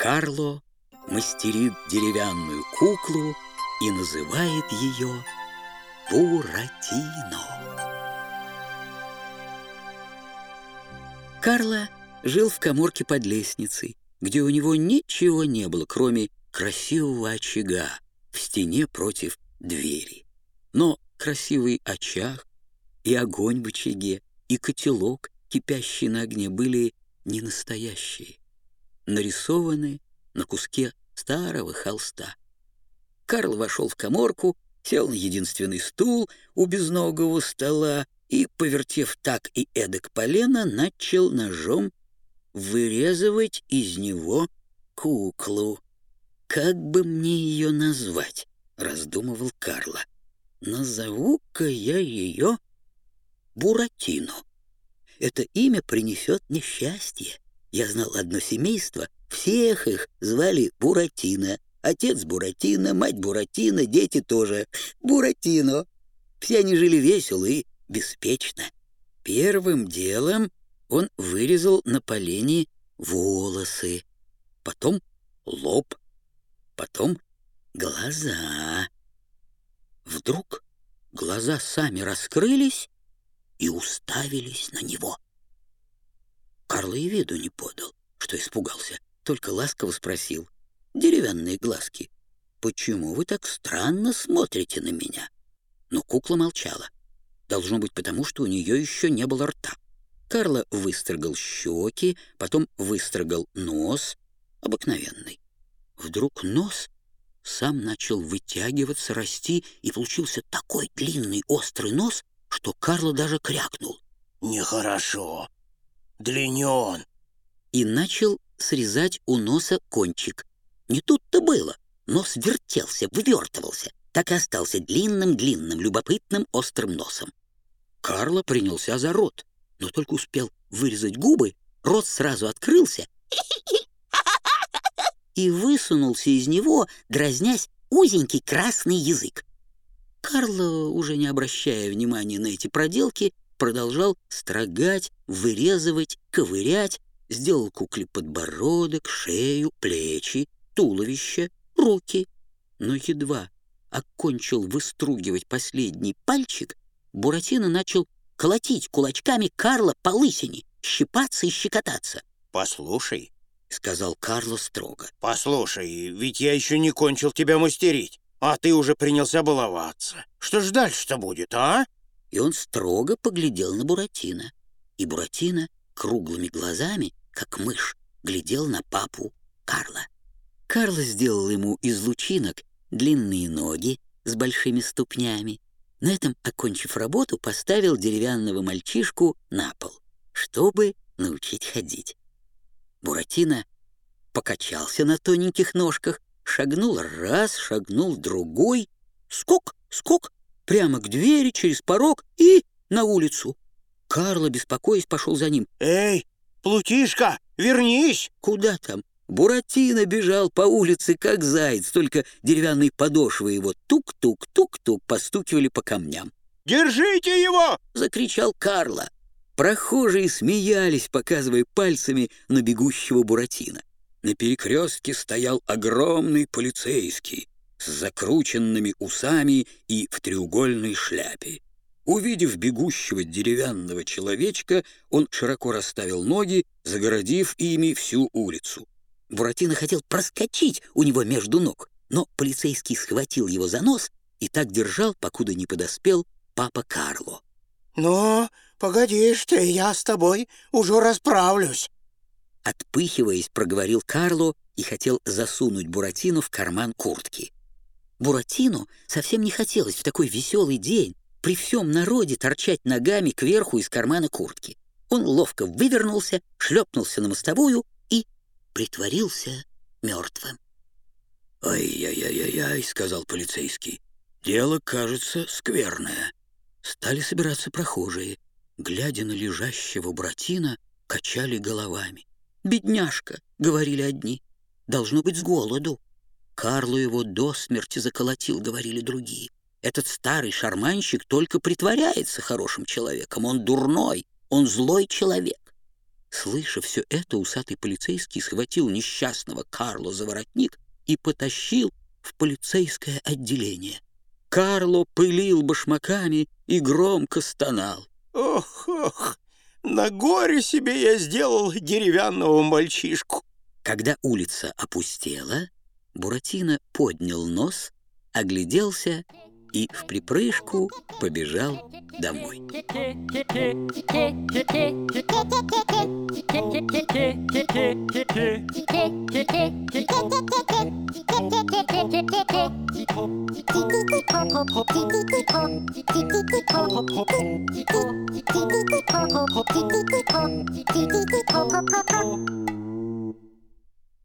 Карло мастерит деревянную куклу и называет ее Буратино. Карло жил в коморке под лестницей, где у него ничего не было, кроме красивого очага в стене против двери. Но красивый очаг и огонь в очаге, и котелок, кипящий на огне, были не настоящие, нарисованы на куске старого холста. Карл вошел в коморку, сел на единственный стул у безногого стола и, повертев так и эдак полено, начал ножом вырезывать из него куклу. «Как бы мне ее назвать?» — раздумывал Карла. «Назову-ка я ее Буратино. Это имя принесет несчастье. Я знал одно семейство, всех их звали Буратино. Отец Буратино, мать Буратино, дети тоже Буратино. Все они жили весело и беспечно. Первым делом он вырезал на полене волосы, потом лоб, потом глаза. Вдруг глаза сами раскрылись и уставились на него. Карл и виду не подал, что испугался, только ласково спросил. «Деревянные глазки, почему вы так странно смотрите на меня?» Но кукла молчала. Должно быть потому, что у нее еще не было рта. Карло выстрогал щеки, потом выстрогал нос, обыкновенный. Вдруг нос сам начал вытягиваться, расти, и получился такой длинный острый нос, что Карло даже крякнул. «Нехорошо. Длинен». И начал срезать у носа кончик. Не тут-то было. Нос вертелся, вывертывался. Так и остался длинным-длинным, любопытным острым носом. Карло принялся за рот но только успел вырезать губы, рот сразу открылся и высунулся из него, дразнясь, узенький красный язык. Карло, уже не обращая внимания на эти проделки, продолжал строгать, вырезывать, ковырять, сделал кукле подбородок, шею, плечи, туловище, руки. Но едва окончил выстругивать последний пальчик, Буратино начал колотить кулачками Карла по лысине, щипаться и щекотаться. «Послушай», — сказал Карло строго. «Послушай, ведь я еще не кончил тебя мастерить, а ты уже принялся баловаться. Что ж дальше-то будет, а?» И он строго поглядел на Буратино. И Буратино круглыми глазами, как мышь, глядел на папу Карла. Карло сделал ему из лучинок длинные ноги с большими ступнями, на этом, окончив работу, поставил деревянного мальчишку на пол, чтобы научить ходить. Буратино покачался на тоненьких ножках, шагнул раз, шагнул другой, скок, скок, прямо к двери, через порог и на улицу. Карло, беспокоясь, пошел за ним. «Эй, Плутишка, вернись!» «Куда там? Буратино бежал по улице, как заяц, только деревянные подошвы его тук-тук-тук-тук постукивали по камням. «Держите его!» — закричал Карло. Прохожие смеялись, показывая пальцами на бегущего Буратино. На перекрестке стоял огромный полицейский с закрученными усами и в треугольной шляпе. Увидев бегущего деревянного человечка, он широко расставил ноги, загородив ими всю улицу. Буратино хотел проскочить у него между ног, но полицейский схватил его за нос и так держал, покуда не подоспел папа Карло. «Ну, погодишь ты, я с тобой уже расправлюсь!» Отпыхиваясь, проговорил Карло и хотел засунуть Буратино в карман куртки. Буратино совсем не хотелось в такой веселый день при всем народе торчать ногами кверху из кармана куртки. Он ловко вывернулся, шлепнулся на мостовую притворился мертвым. «Ай-яй-яй-яй», — сказал полицейский, — «дело, кажется, скверное». Стали собираться прохожие. Глядя на лежащего братина, качали головами. «Бедняжка», — говорили одни, — «должно быть с голоду». Карлу его до смерти заколотил, говорили другие. Этот старый шарманщик только притворяется хорошим человеком. Он дурной, он злой человек. Слыша все это, усатый полицейский схватил несчастного Карло за воротник и потащил в полицейское отделение. Карло пылил башмаками и громко стонал. Ох, ох, на горе себе я сделал деревянного мальчишку. Когда улица опустела, Буратино поднял нос, огляделся и в припрыжку побежал домой. Thank you.